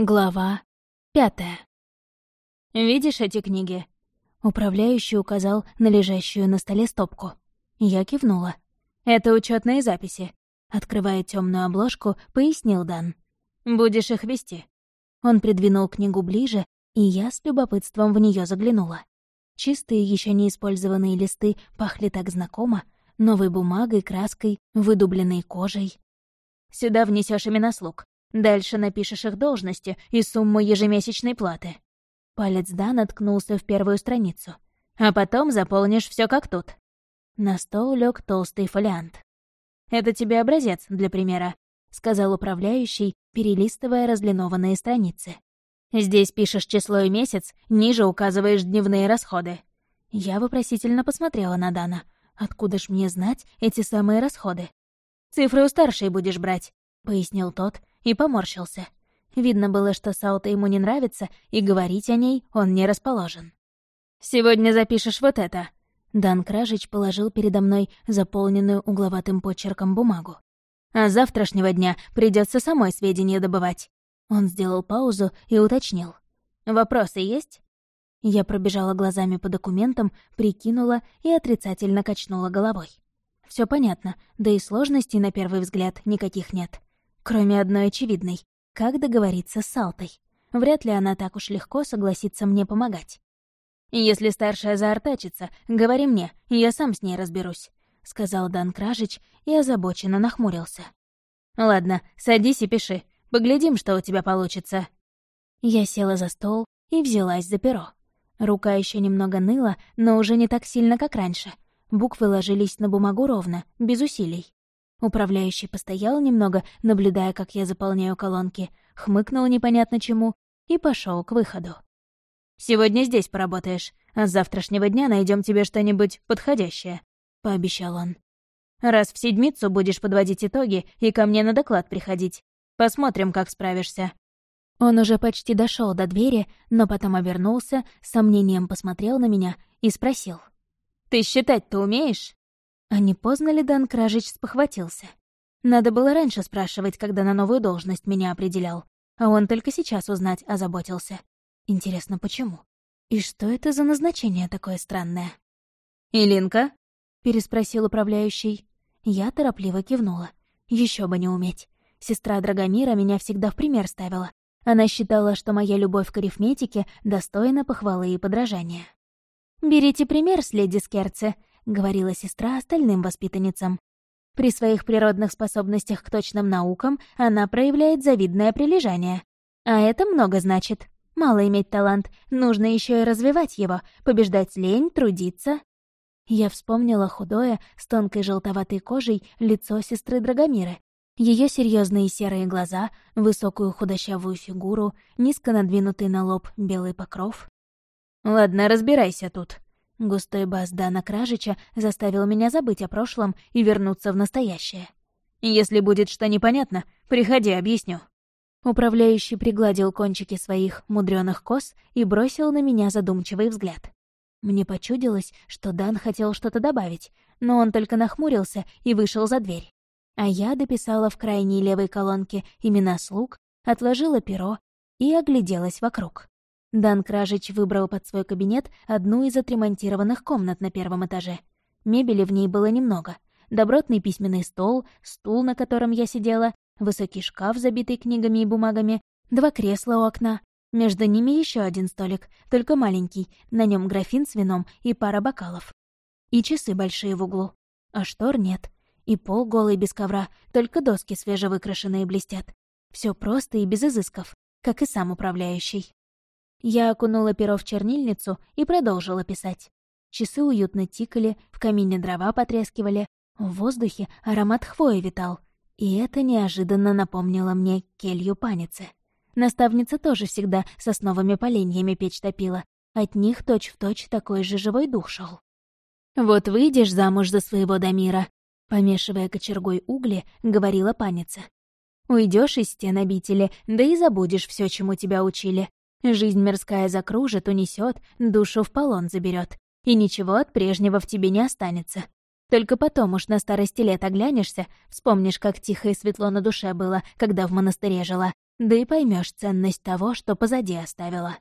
Глава пятая. «Видишь эти книги?» Управляющий указал на лежащую на столе стопку. Я кивнула. «Это учетные записи», — открывая темную обложку, пояснил Дан. «Будешь их вести». Он придвинул книгу ближе, и я с любопытством в нее заглянула. Чистые, еще не использованные листы пахли так знакомо, новой бумагой, краской, выдубленной кожей. «Сюда внесешь имена слуг. Дальше напишешь их должности и сумму ежемесячной платы. Палец Да наткнулся в первую страницу. А потом заполнишь все как тут. На стол лег толстый фолиант. «Это тебе образец для примера», — сказал управляющий, перелистывая разлинованные страницы. «Здесь пишешь число и месяц, ниже указываешь дневные расходы». Я вопросительно посмотрела на Дана. «Откуда ж мне знать эти самые расходы?» «Цифры у старшей будешь брать», — пояснил тот, и поморщился. Видно было, что Саута ему не нравится, и говорить о ней он не расположен. «Сегодня запишешь вот это». Дан Кражич положил передо мной заполненную угловатым почерком бумагу. «А завтрашнего дня придется самой сведения добывать». Он сделал паузу и уточнил. «Вопросы есть?» Я пробежала глазами по документам, прикинула и отрицательно качнула головой. Все понятно, да и сложностей на первый взгляд никаких нет. Кроме одной очевидной — как договориться с Алтой. Вряд ли она так уж легко согласится мне помогать. «Если старшая заортачится, говори мне, я сам с ней разберусь», — сказал Дан Кражич и озабоченно нахмурился. «Ладно, садись и пиши. Поглядим, что у тебя получится». Я села за стол и взялась за перо. Рука еще немного ныла, но уже не так сильно, как раньше. Буквы ложились на бумагу ровно, без усилий. Управляющий постоял немного, наблюдая, как я заполняю колонки, хмыкнул непонятно чему и пошел к выходу. «Сегодня здесь поработаешь, а с завтрашнего дня найдем тебе что-нибудь подходящее», — пообещал он. «Раз в седмицу будешь подводить итоги и ко мне на доклад приходить. Посмотрим, как справишься». Он уже почти дошел до двери, но потом обернулся, сомнением посмотрел на меня и спросил. «Ты считать-то умеешь?» А не поздно ли Дан Кражич спохватился? Надо было раньше спрашивать, когда на новую должность меня определял, а он только сейчас узнать озаботился. Интересно, почему? И что это за назначение такое странное? «Илинка?» — переспросил управляющий. Я торопливо кивнула. Еще бы не уметь. Сестра Драгомира меня всегда в пример ставила. Она считала, что моя любовь к арифметике достойна похвалы и подражания. «Берите пример с леди Скерце», говорила сестра остальным воспитанницам. При своих природных способностях к точным наукам она проявляет завидное прилежание. А это много значит. Мало иметь талант, нужно еще и развивать его, побеждать лень, трудиться. Я вспомнила худое, с тонкой желтоватой кожей, лицо сестры Драгомиры. Ее серьезные серые глаза, высокую худощавую фигуру, низко надвинутый на лоб белый покров. «Ладно, разбирайся тут», Густой бас Дана Кражича заставил меня забыть о прошлом и вернуться в настоящее. «Если будет что непонятно, приходи, объясню». Управляющий пригладил кончики своих мудреных кос и бросил на меня задумчивый взгляд. Мне почудилось, что Дан хотел что-то добавить, но он только нахмурился и вышел за дверь. А я дописала в крайней левой колонке имена слуг, отложила перо и огляделась вокруг. Дан Кражич выбрал под свой кабинет одну из отремонтированных комнат на первом этаже. Мебели в ней было немного. Добротный письменный стол, стул, на котором я сидела, высокий шкаф, забитый книгами и бумагами, два кресла у окна. Между ними еще один столик, только маленький, на нем графин с вином и пара бокалов. И часы большие в углу. А штор нет. И пол голый без ковра, только доски свежевыкрашенные блестят. Все просто и без изысков, как и сам управляющий. Я окунула перо в чернильницу и продолжила писать. Часы уютно тикали, в камине дрова потрескивали, в воздухе аромат хвои витал. И это неожиданно напомнило мне келью паницы. Наставница тоже всегда сосновыми поленьями печь топила. От них точь-в-точь точь такой же живой дух шел. «Вот выйдешь замуж за своего Дамира», — помешивая кочергой угли, говорила паница. Уйдешь из стен обители, да и забудешь все, чему тебя учили. Жизнь мирская закружит, унесет, душу в полон заберет, и ничего от прежнего в тебе не останется. Только потом уж на старости лет оглянешься, вспомнишь, как тихо и светло на душе было, когда в монастыре жила, да и поймешь ценность того, что позади оставила.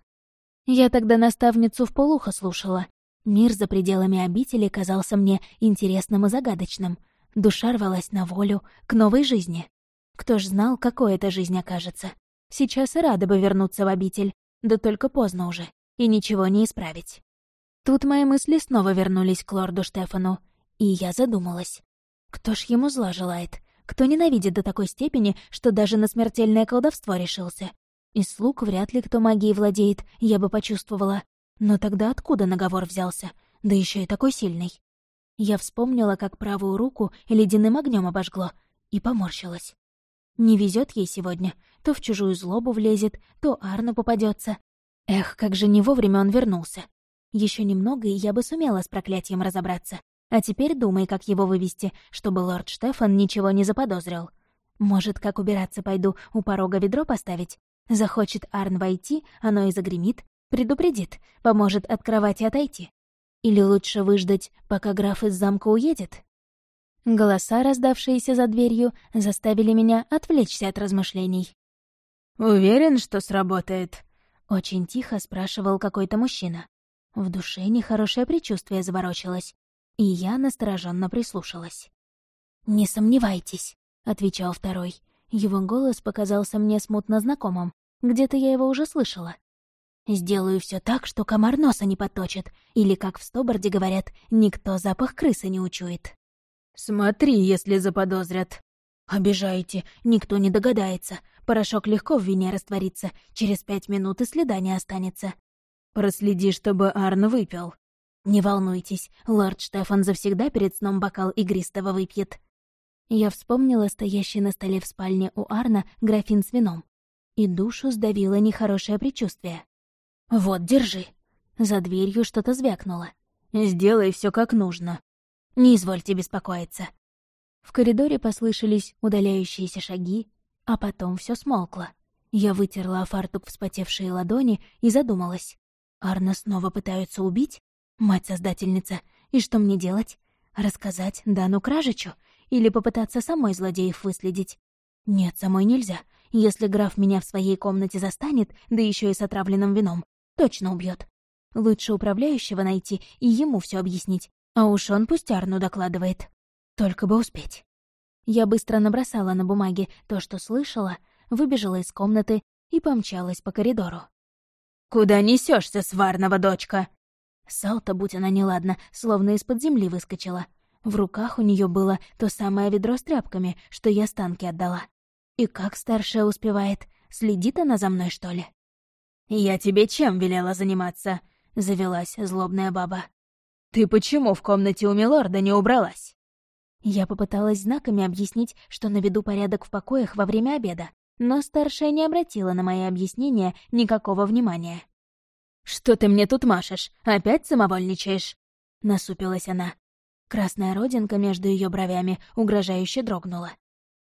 Я тогда наставницу в полухо слушала. Мир за пределами обители казался мне интересным и загадочным. Душа рвалась на волю, к новой жизни. Кто ж знал, какой эта жизнь окажется. Сейчас и рада бы вернуться в обитель, да только поздно уже, и ничего не исправить. Тут мои мысли снова вернулись к лорду Штефану, и я задумалась. Кто ж ему зла желает? Кто ненавидит до такой степени, что даже на смертельное колдовство решился? Из слуг вряд ли кто магией владеет, я бы почувствовала. Но тогда откуда наговор взялся? Да еще и такой сильный. Я вспомнила, как правую руку ледяным огнем обожгло, и поморщилась. Не везет ей сегодня. То в чужую злобу влезет, то Арну попадется. Эх, как же не вовремя он вернулся. Еще немного, и я бы сумела с проклятием разобраться. А теперь думай, как его вывести, чтобы лорд Штефан ничего не заподозрил. Может, как убираться пойду, у порога ведро поставить? Захочет Арн войти, оно и загремит, предупредит, поможет от кровати отойти. Или лучше выждать, пока граф из замка уедет? Голоса, раздавшиеся за дверью, заставили меня отвлечься от размышлений. «Уверен, что сработает?» — очень тихо спрашивал какой-то мужчина. В душе нехорошее предчувствие заворочилось, и я настороженно прислушалась. «Не сомневайтесь», — отвечал второй. Его голос показался мне смутно знакомым. Где-то я его уже слышала. «Сделаю все так, что комар носа не поточит, или, как в Стоборде говорят, никто запах крысы не учует». «Смотри, если заподозрят». «Обижаете, никто не догадается. Порошок легко в вине растворится, через пять минут и следа не останется». «Проследи, чтобы Арн выпил». «Не волнуйтесь, лорд Штефан завсегда перед сном бокал игристого выпьет». Я вспомнила стоящий на столе в спальне у Арна графин с вином. И душу сдавило нехорошее предчувствие. «Вот, держи». За дверью что-то звякнуло. «Сделай все как нужно», не извольте беспокоиться». В коридоре послышались удаляющиеся шаги, а потом все смолкло. Я вытерла фартук вспотевшие ладони и задумалась. Арна снова пытаются убить? Мать-создательница. И что мне делать? Рассказать Дану Кражичу? Или попытаться самой злодеев выследить? Нет, самой нельзя. Если граф меня в своей комнате застанет, да еще и с отравленным вином, точно убьет. Лучше управляющего найти и ему все объяснить, а уж он пусть Арну докладывает. Только бы успеть. Я быстро набросала на бумаге то, что слышала, выбежала из комнаты и помчалась по коридору. «Куда несешься, сварного дочка?» Салта, будь она неладна, словно из-под земли выскочила. В руках у нее было то самое ведро с тряпками, что я станки отдала. И как старшая успевает? Следит она за мной, что ли? «Я тебе чем велела заниматься?» — завелась злобная баба. «Ты почему в комнате у Милорда не убралась?» Я попыталась знаками объяснить, что наведу порядок в покоях во время обеда, но старшая не обратила на мои объяснения никакого внимания. «Что ты мне тут машешь? Опять самовольничаешь?» — насупилась она. Красная родинка между ее бровями угрожающе дрогнула.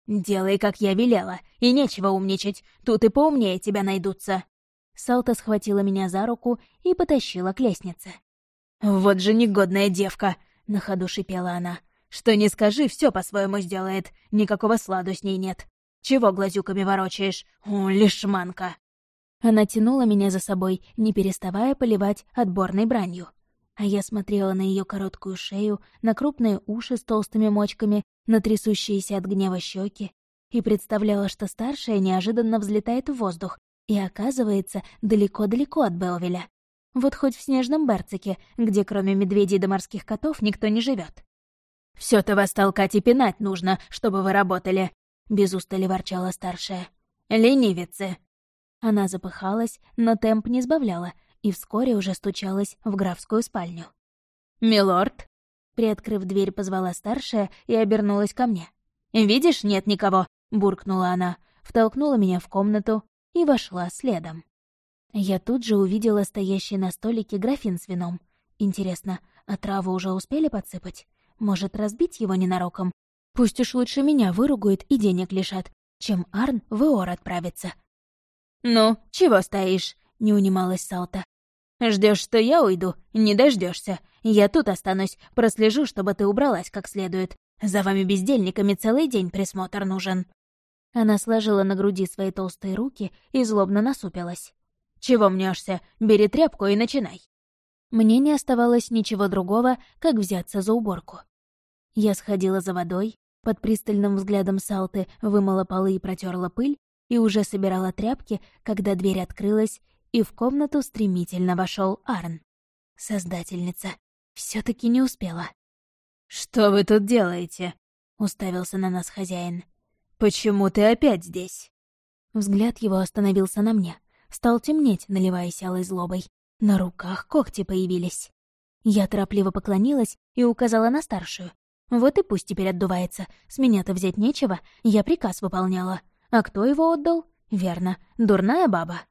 «Делай, как я велела, и нечего умничать, тут и поумнее тебя найдутся». Салта схватила меня за руку и потащила к лестнице. «Вот же негодная девка!» — на ходу шипела она. «Что не скажи, все по-своему сделает. Никакого сладу с ней нет. Чего глазюками ворочаешь? О, лишманка!» Она тянула меня за собой, не переставая поливать отборной бранью. А я смотрела на ее короткую шею, на крупные уши с толстыми мочками, на трясущиеся от гнева щеки, и представляла, что старшая неожиданно взлетает в воздух и оказывается далеко-далеко от Белвеля. Вот хоть в снежном Берцике, где кроме медведей да морских котов никто не живет. все то вас толкать и пинать нужно, чтобы вы работали», — без устали ворчала старшая. «Ленивицы!» Она запыхалась, но темп не сбавляла, и вскоре уже стучалась в графскую спальню. «Милорд!» Приоткрыв дверь, позвала старшая и обернулась ко мне. «Видишь, нет никого!» — буркнула она, втолкнула меня в комнату и вошла следом. Я тут же увидела стоящий на столике графин с вином. Интересно, а траву уже успели подсыпать? Может, разбить его ненароком? Пусть уж лучше меня выругают и денег лишат, чем Арн в Иор отправится. «Ну, чего стоишь?» — не унималась Салта. Ждешь, что я уйду? Не дождешься. Я тут останусь, прослежу, чтобы ты убралась как следует. За вами бездельниками целый день присмотр нужен». Она сложила на груди свои толстые руки и злобно насупилась. «Чего мнешься? Бери тряпку и начинай». Мне не оставалось ничего другого, как взяться за уборку. Я сходила за водой, под пристальным взглядом Салты вымыла полы и протерла пыль, и уже собирала тряпки, когда дверь открылась, и в комнату стремительно вошел Арн. Создательница. все таки не успела. «Что вы тут делаете?» — уставился на нас хозяин. «Почему ты опять здесь?» Взгляд его остановился на мне. Стал темнеть, наливаясь алой злобой. На руках когти появились. Я торопливо поклонилась и указала на старшую. Вот и пусть теперь отдувается. С меня-то взять нечего, я приказ выполняла. А кто его отдал? Верно, дурная баба.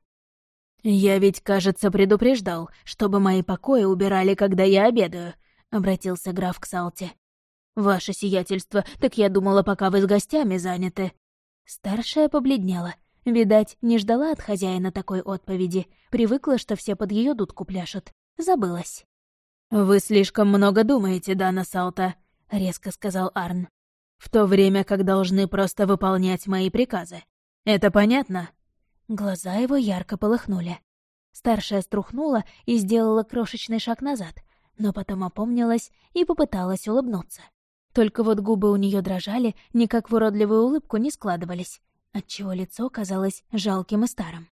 «Я ведь, кажется, предупреждал, чтобы мои покои убирали, когда я обедаю», — обратился граф к Салте. «Ваше сиятельство, так я думала, пока вы с гостями заняты». Старшая побледнела. Видать, не ждала от хозяина такой отповеди. Привыкла, что все под ее дудку пляшут. Забылась. «Вы слишком много думаете, Дана Салта», — резко сказал Арн в то время как должны просто выполнять мои приказы. Это понятно?» Глаза его ярко полыхнули. Старшая струхнула и сделала крошечный шаг назад, но потом опомнилась и попыталась улыбнуться. Только вот губы у нее дрожали, никак в уродливую улыбку не складывались, отчего лицо казалось жалким и старым.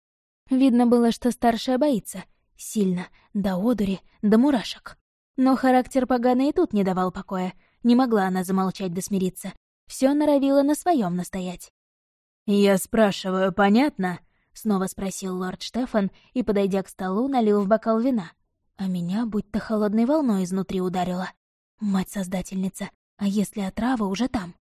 Видно было, что старшая боится. Сильно, до одури, до мурашек. Но характер поганый и тут не давал покоя, не могла она замолчать да смириться. Все норовила на своем настоять. «Я спрашиваю, понятно?» — снова спросил лорд Штефан и, подойдя к столу, налил в бокал вина. А меня будто холодной волной изнутри ударила. Мать-создательница, а если отрава уже там?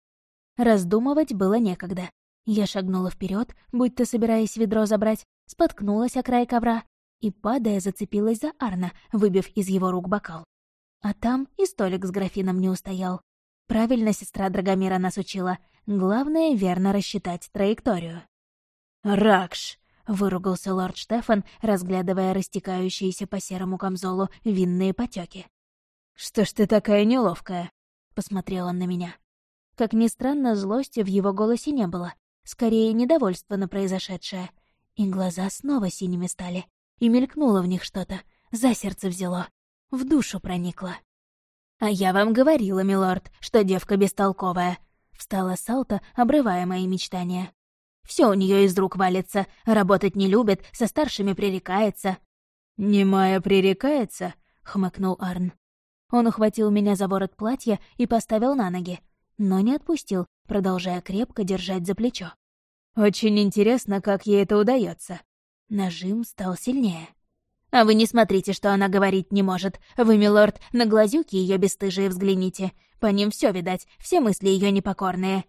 Раздумывать было некогда. Я шагнула вперед, будто собираясь ведро забрать, споткнулась о край ковра и, падая, зацепилась за Арна, выбив из его рук бокал. А там и столик с графином не устоял. Правильно сестра Драгомира нас учила. Главное — верно рассчитать траекторию. «Ракш!» — выругался лорд Штефан, разглядывая растекающиеся по серому камзолу винные потеки. «Что ж ты такая неловкая?» — посмотрел он на меня. Как ни странно, злости в его голосе не было. Скорее, недовольство на произошедшее. И глаза снова синими стали. И мелькнуло в них что-то. За сердце взяло в душу проникла. «А я вам говорила, милорд, что девка бестолковая», — встала Салта, обрывая мои мечтания. Все у нее из рук валится, работать не любит, со старшими пререкается». «Немая пререкается?» — хмыкнул Арн. Он ухватил меня за ворот платья и поставил на ноги, но не отпустил, продолжая крепко держать за плечо. «Очень интересно, как ей это удается. Нажим стал сильнее. А вы не смотрите, что она говорить не может. Вы, милорд, на глазюки ее бесстыжие взгляните. По ним все видать, все мысли ее непокорные».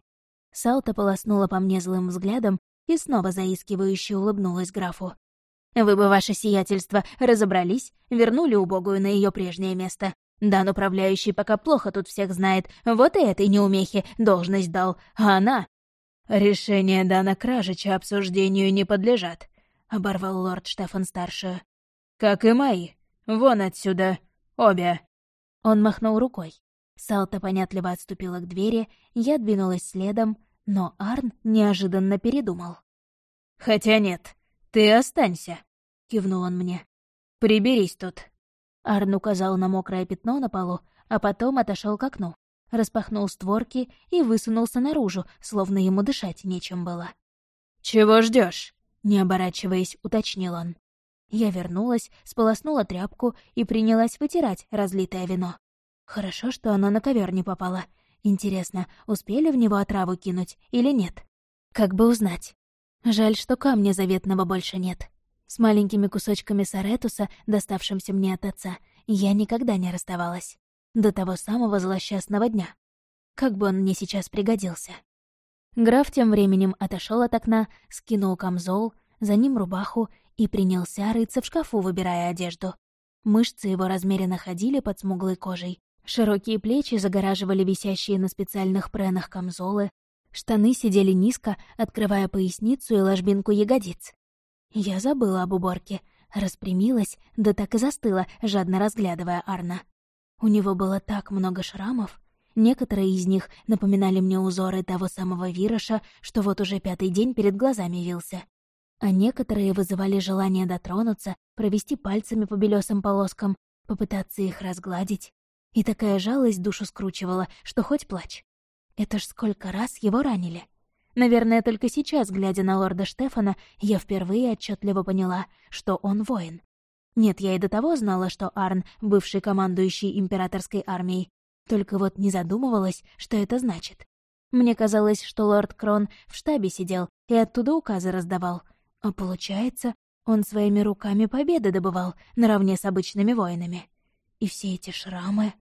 Салта полоснула по мне злым взглядом и снова заискивающе улыбнулась графу. «Вы бы, ваше сиятельство, разобрались, вернули убогую на ее прежнее место. Дан управляющий пока плохо тут всех знает, вот и этой неумехе должность дал, а она...» «Решение Дана Кражича обсуждению не подлежат», — оборвал лорд Штефан-старшую. «Как и мои. Вон отсюда. Обе». Он махнул рукой. Салта понятливо отступила к двери, я двинулась следом, но Арн неожиданно передумал. «Хотя нет, ты останься», — кивнул он мне. «Приберись тут». Арн указал на мокрое пятно на полу, а потом отошел к окну, распахнул створки и высунулся наружу, словно ему дышать нечем было. «Чего ждешь? не оборачиваясь, уточнил он. Я вернулась, сполоснула тряпку и принялась вытирать разлитое вино. Хорошо, что оно на ковер не попало. Интересно, успели в него отраву кинуть или нет? Как бы узнать. Жаль, что камня заветного больше нет. С маленькими кусочками саретуса, доставшимся мне от отца, я никогда не расставалась. До того самого злосчастного дня. Как бы он мне сейчас пригодился. Граф тем временем отошел от окна, скинул камзол, за ним рубаху и принялся рыться в шкафу, выбирая одежду. Мышцы его размеренно ходили под смуглой кожей. Широкие плечи загораживали висящие на специальных пренах камзолы. Штаны сидели низко, открывая поясницу и ложбинку ягодиц. Я забыла об уборке, распрямилась, да так и застыла, жадно разглядывая Арна. У него было так много шрамов. Некоторые из них напоминали мне узоры того самого вироша, что вот уже пятый день перед глазами вился. А некоторые вызывали желание дотронуться, провести пальцами по белесым полоскам, попытаться их разгладить. И такая жалость душу скручивала, что хоть плачь. Это ж сколько раз его ранили. Наверное, только сейчас, глядя на лорда Штефана, я впервые отчетливо поняла, что он воин. Нет, я и до того знала, что Арн — бывший командующий императорской армией, только вот не задумывалась, что это значит. Мне казалось, что лорд Крон в штабе сидел и оттуда указы раздавал. А получается, он своими руками победы добывал наравне с обычными воинами. И все эти шрамы...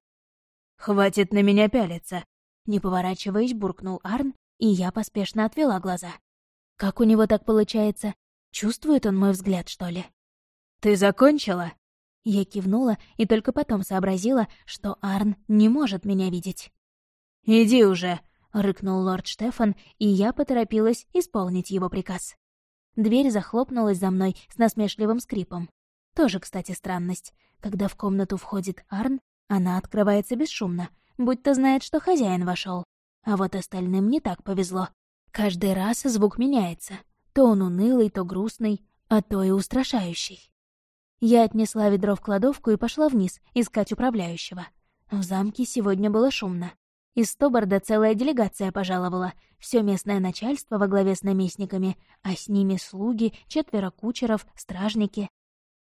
«Хватит на меня пялиться!» Не поворачиваясь, буркнул Арн, и я поспешно отвела глаза. Как у него так получается? Чувствует он мой взгляд, что ли? «Ты закончила?» Я кивнула и только потом сообразила, что Арн не может меня видеть. «Иди уже!» — рыкнул лорд Штефан, и я поторопилась исполнить его приказ. Дверь захлопнулась за мной с насмешливым скрипом. Тоже, кстати, странность. Когда в комнату входит Арн, она открывается бесшумно, будто знает, что хозяин вошел. А вот остальным не так повезло. Каждый раз звук меняется. То он унылый, то грустный, а то и устрашающий. Я отнесла ведро в кладовку и пошла вниз искать управляющего. В замке сегодня было шумно. Из Стоборда целая делегация пожаловала, все местное начальство во главе с наместниками, а с ними слуги, четверо кучеров, стражники.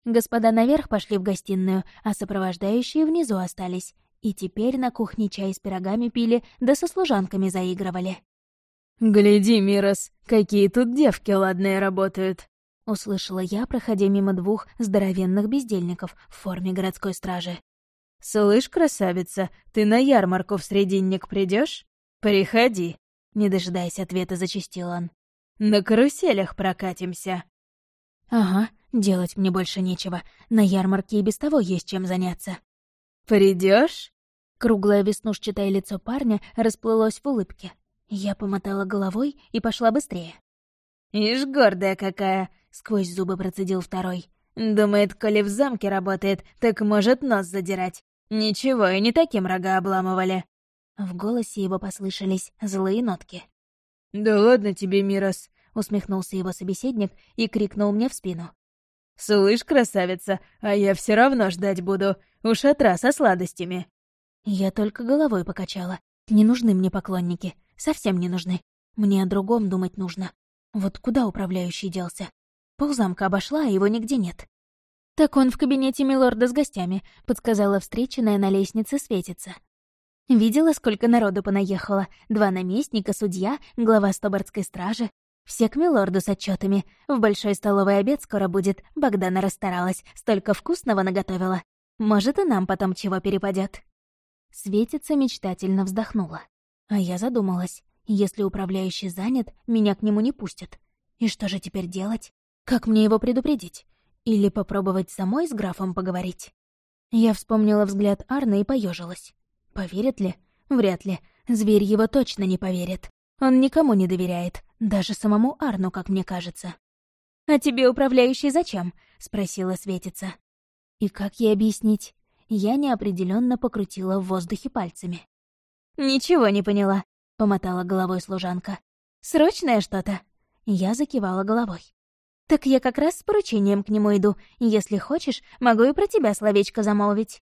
Господа наверх пошли в гостиную, а сопровождающие внизу остались. И теперь на кухне чай с пирогами пили, да со служанками заигрывали. «Гляди, Мирос, какие тут девки ладные работают!» — услышала я, проходя мимо двух здоровенных бездельников в форме городской стражи. «Слышь, красавица, ты на ярмарку в Срединник придешь? Приходи!» Не дожидаясь ответа, зачастил он. «На каруселях прокатимся!» «Ага, делать мне больше нечего. На ярмарке и без того есть чем заняться». Придешь? Круглое веснушчатое лицо парня расплылось в улыбке. Я помотала головой и пошла быстрее. «Ишь, гордая какая!» — сквозь зубы процедил второй. «Думает, коли в замке работает, так может нос задирать. Ничего, и не таким рога обламывали». В голосе его послышались злые нотки. «Да ладно тебе, Мирос!» — усмехнулся его собеседник и крикнул мне в спину. «Слышь, красавица, а я все равно ждать буду. У шатра со сладостями». Я только головой покачала. Не нужны мне поклонники. Совсем не нужны. Мне о другом думать нужно. Вот куда управляющий делся? Ползамка обошла, а его нигде нет. «Так он в кабинете милорда с гостями», — подсказала встреченная на лестнице светится. Видела, сколько народу понаехало. Два наместника, судья, глава Стобардской стражи. Все к милорду с отчетами. В большой столовой обед скоро будет. Богдана расстаралась, столько вкусного наготовила. Может, и нам потом чего перепадет. Светица мечтательно вздохнула. А я задумалась. Если управляющий занят, меня к нему не пустят. И что же теперь делать? Как мне его предупредить? Или попробовать самой с графом поговорить? Я вспомнила взгляд Арны и поежилась. Поверит ли? Вряд ли. Зверь его точно не поверит. Он никому не доверяет, даже самому Арну, как мне кажется. «А тебе управляющий зачем?» — спросила Светица. И как ей объяснить? Я неопределенно покрутила в воздухе пальцами. «Ничего не поняла», помотала головой служанка. «Срочное что-то?» Я закивала головой. «Так я как раз с поручением к нему иду. Если хочешь, могу и про тебя словечко замолвить».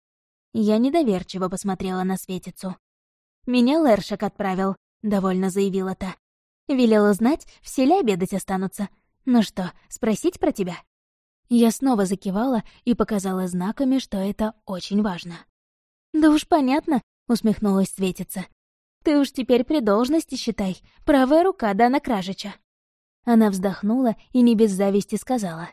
Я недоверчиво посмотрела на Светицу. «Меня Лершек отправил», — довольно заявила та. «Велела знать, все ли обедать останутся. Ну что, спросить про тебя?» Я снова закивала и показала знаками, что это очень важно. «Да уж понятно», — усмехнулась Светица. Ты уж теперь при должности считай, правая рука Дана Кражича». Она вздохнула и не без зависти сказала.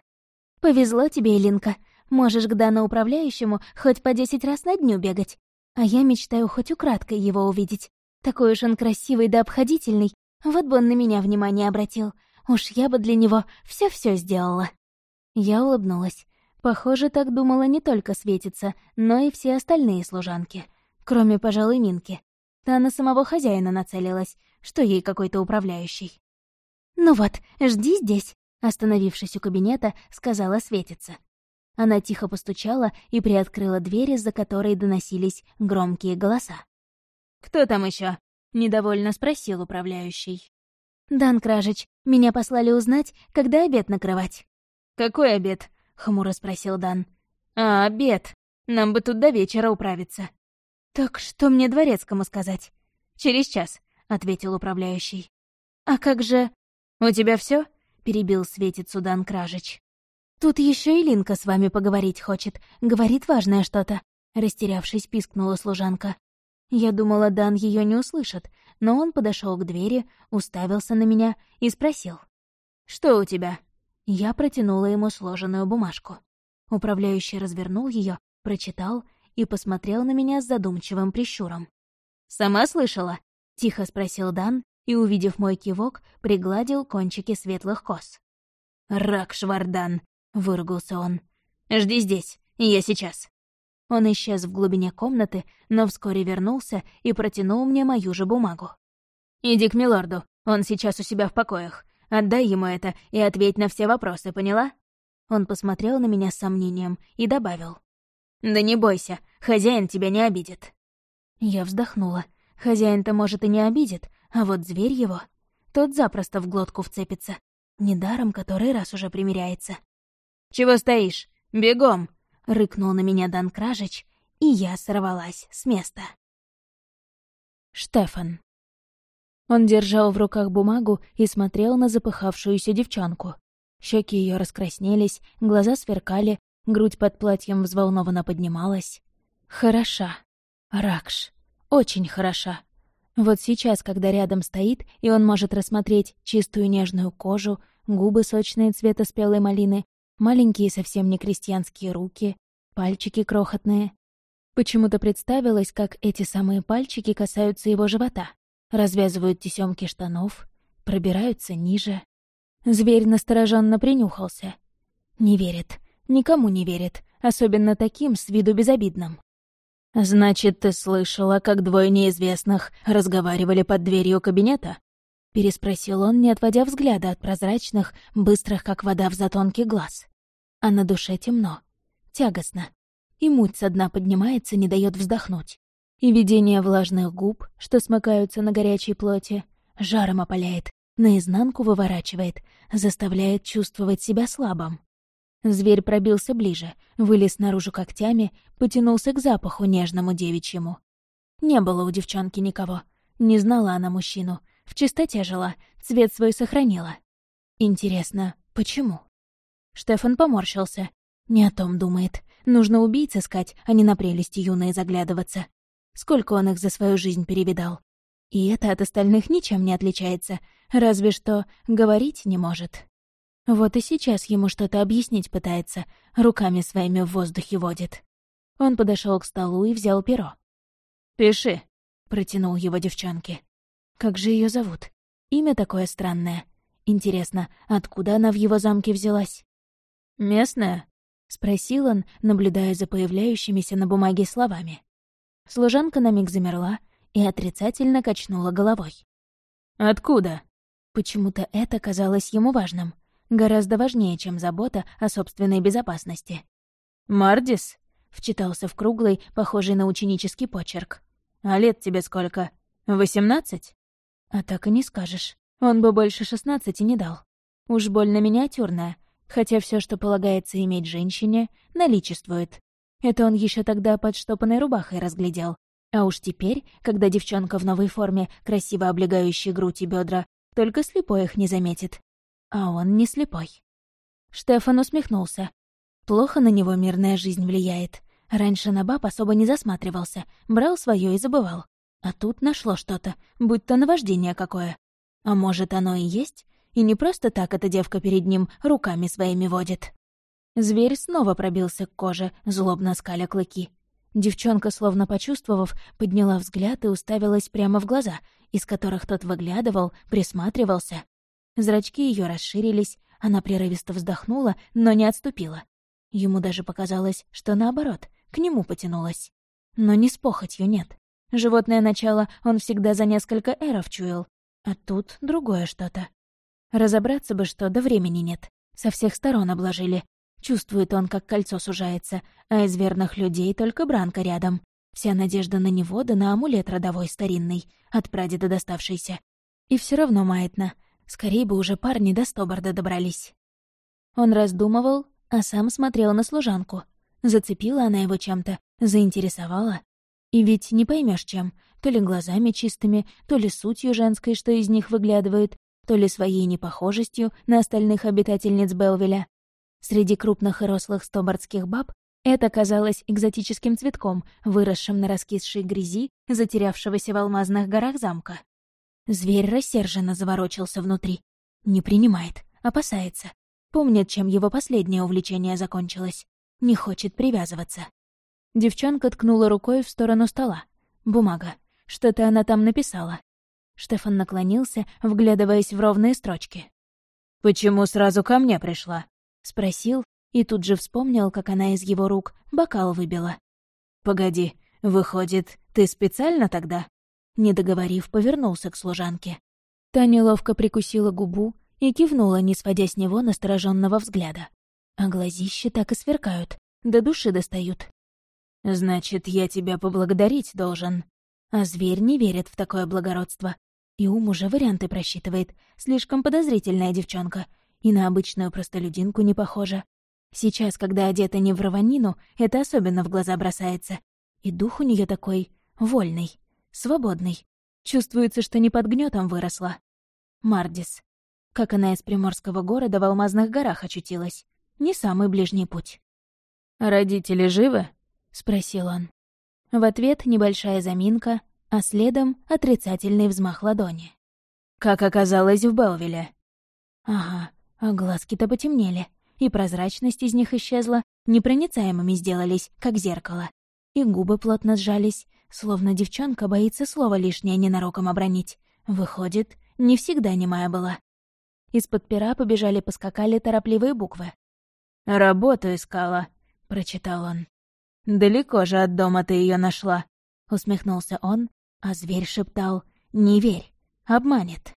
«Повезло тебе, Илинка. Можешь к Дану управляющему хоть по десять раз на дню бегать. А я мечтаю хоть украдкой его увидеть. Такой уж он красивый да обходительный. Вот бы он на меня внимание обратил. Уж я бы для него все-все сделала». Я улыбнулась. Похоже, так думала не только Светица, но и все остальные служанки. Кроме, пожалуй, Минки. Та на самого хозяина нацелилась, что ей какой-то управляющий. «Ну вот, жди здесь», — остановившись у кабинета, сказала Светица. Она тихо постучала и приоткрыла дверь, из-за которой доносились громкие голоса. «Кто там еще? недовольно спросил управляющий. «Дан Кражич, меня послали узнать, когда обед накрывать». «Какой обед?» — хмуро спросил Дан. «А, обед. Нам бы тут до вечера управиться». «Так что мне дворецкому сказать?» «Через час», — ответил управляющий. «А как же...» «У тебя все? перебил светицу Дан Кражич. «Тут еще и Линка с вами поговорить хочет. Говорит важное что-то», — растерявшись, пискнула служанка. Я думала, Дан ее не услышит, но он подошел к двери, уставился на меня и спросил. «Что у тебя?» Я протянула ему сложенную бумажку. Управляющий развернул ее, прочитал и посмотрел на меня с задумчивым прищуром. «Сама слышала?» — тихо спросил Дан и, увидев мой кивок, пригладил кончики светлых кос. «Рак, Швардан!» — выругался он. «Жди здесь, я сейчас». Он исчез в глубине комнаты, но вскоре вернулся и протянул мне мою же бумагу. «Иди к милорду, он сейчас у себя в покоях. Отдай ему это и ответь на все вопросы, поняла?» Он посмотрел на меня с сомнением и добавил. «Да не бойся, хозяин тебя не обидит». Я вздохнула. Хозяин-то, может, и не обидит, а вот зверь его... Тот запросто в глотку вцепится. Недаром который раз уже примиряется. «Чего стоишь? Бегом!» — рыкнул на меня Дан Кражич, и я сорвалась с места. Штефан. Он держал в руках бумагу и смотрел на запыхавшуюся девчонку. Щеки ее раскраснелись, глаза сверкали, грудь под платьем взволнованно поднималась. Хороша. Ракш. Очень хороша. Вот сейчас, когда рядом стоит, и он может рассмотреть чистую нежную кожу, губы сочные цвета спелой малины, маленькие совсем не крестьянские руки, пальчики крохотные. Почему-то представилось, как эти самые пальчики касаются его живота, развязывают тесемки штанов, пробираются ниже. Зверь настороженно принюхался. Не верит, никому не верит, особенно таким с виду безобидным. «Значит, ты слышала, как двое неизвестных разговаривали под дверью кабинета?» — переспросил он, не отводя взгляда от прозрачных, быстрых, как вода в затонке глаз. А на душе темно, тягостно. И муть со дна поднимается, не дает вздохнуть. И видение влажных губ, что смыкаются на горячей плоти, жаром опаляет, наизнанку выворачивает, заставляет чувствовать себя слабым. Зверь пробился ближе, вылез наружу когтями, потянулся к запаху нежному девичьему. Не было у девчонки никого. Не знала она мужчину. В чистоте жила, цвет свой сохранила. Интересно, почему? Штефан поморщился. Не о том думает. Нужно убийц искать, а не на прелести юные заглядываться. Сколько он их за свою жизнь перевидал. И это от остальных ничем не отличается, разве что говорить не может. Вот и сейчас ему что-то объяснить пытается, руками своими в воздухе водит. Он подошел к столу и взял перо. «Пиши», — протянул его девчонке. «Как же ее зовут? Имя такое странное. Интересно, откуда она в его замке взялась?» «Местная?» — спросил он, наблюдая за появляющимися на бумаге словами. Служанка на миг замерла и отрицательно качнула головой. «Откуда?» Почему-то это казалось ему важным. Гораздо важнее, чем забота о собственной безопасности. «Мардис?» — вчитался в круглый, похожий на ученический почерк. «А лет тебе сколько? Восемнадцать?» «А так и не скажешь. Он бы больше шестнадцати не дал. Уж больно миниатюрная, хотя все, что полагается иметь женщине, наличествует. Это он еще тогда под штопанной рубахой разглядел. А уж теперь, когда девчонка в новой форме, красиво облегающей грудь и бедра, только слепой их не заметит. А он не слепой. Штефан усмехнулся. Плохо на него мирная жизнь влияет. Раньше на баб особо не засматривался, брал свое и забывал. А тут нашло что-то, будь то наваждение какое. А может, оно и есть? И не просто так эта девка перед ним руками своими водит. Зверь снова пробился к коже, злобно скаля клыки. Девчонка, словно почувствовав, подняла взгляд и уставилась прямо в глаза, из которых тот выглядывал, присматривался. Зрачки ее расширились, она прерывисто вздохнула, но не отступила. Ему даже показалось, что наоборот, к нему потянулась. Но не с похотью нет. Животное начало он всегда за несколько эров чуял, а тут другое что-то. Разобраться бы что, да времени нет. Со всех сторон обложили. Чувствует он, как кольцо сужается, а из верных людей только Бранка рядом. Вся надежда на него да на амулет родовой старинный, от прадеда доставшийся. И все равно маятно. Скорее бы уже парни до Стобарда добрались. Он раздумывал, а сам смотрел на служанку. Зацепила она его чем-то, заинтересовала. И ведь не поймешь чем, то ли глазами чистыми, то ли сутью женской, что из них выглядывает, то ли своей непохожестью на остальных обитательниц Белвеля. Среди крупных и рослых стобардских баб это казалось экзотическим цветком, выросшим на раскисшей грязи, затерявшегося в алмазных горах замка. Зверь рассерженно заворочился внутри. Не принимает, опасается. Помнит, чем его последнее увлечение закончилось. Не хочет привязываться. Девчонка ткнула рукой в сторону стола. Бумага. Что-то она там написала. Штефан наклонился, вглядываясь в ровные строчки. «Почему сразу ко мне пришла?» — спросил, и тут же вспомнил, как она из его рук бокал выбила. «Погоди, выходит, ты специально тогда?» Не договорив, повернулся к служанке. Та неловко прикусила губу и кивнула, не сводя с него настороженного взгляда. А глазища так и сверкают, до души достают. «Значит, я тебя поблагодарить должен». А зверь не верит в такое благородство. И ум уже варианты просчитывает. Слишком подозрительная девчонка. И на обычную простолюдинку не похожа. Сейчас, когда одета не в раванину, это особенно в глаза бросается. И дух у нее такой вольный, свободный. Чувствуется, что не под гнетом выросла. Мардис. Как она из приморского города в Алмазных горах очутилась. Не самый ближний путь. «Родители живы?» — спросил он. В ответ небольшая заминка, а следом отрицательный взмах ладони. «Как оказалось в Белвиле?» «Ага, а глазки-то потемнели и прозрачность из них исчезла, непроницаемыми сделались, как зеркало. И губы плотно сжались, словно девчонка боится слова лишнее ненароком обронить. Выходит, не всегда немая была. Из-под пера побежали-поскакали торопливые буквы. «Работу искала», — прочитал он. «Далеко же от дома ты ее нашла», — усмехнулся он, а зверь шептал «Не верь, обманет».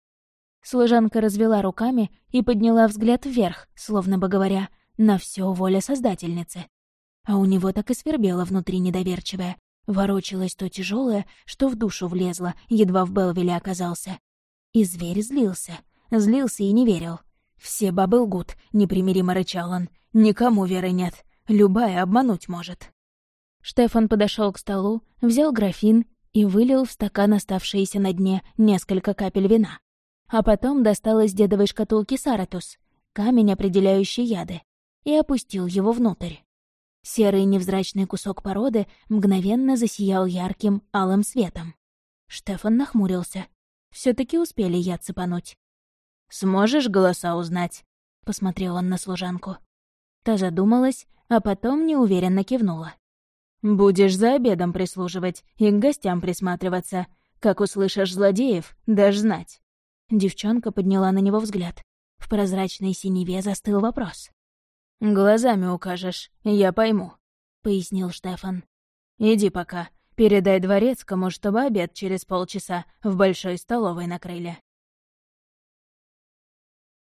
Служанка развела руками и подняла взгляд вверх, словно бы говоря, на все воля Создательницы. А у него так и свербело внутри недоверчивое. Ворочалось то тяжелое, что в душу влезло, едва в Белвиле оказался. И зверь злился. Злился и не верил. «Все бабы лгут», — непримиримо рычал он. «Никому веры нет. Любая обмануть может». Штефан подошел к столу, взял графин и вылил в стакан оставшиеся на дне несколько капель вина а потом достал из дедовой шкатулки Саратус, камень, определяющий яды, и опустил его внутрь. Серый невзрачный кусок породы мгновенно засиял ярким алым светом. Штефан нахмурился. все таки успели яд цепануть. «Сможешь голоса узнать?» — посмотрел он на служанку. Та задумалась, а потом неуверенно кивнула. «Будешь за обедом прислуживать и к гостям присматриваться. Как услышишь злодеев, дашь знать». Девчонка подняла на него взгляд. В прозрачной синеве застыл вопрос. «Глазами укажешь, я пойму», — пояснил Штефан. «Иди пока, передай дворецкому, чтобы обед через полчаса в большой столовой накрыли».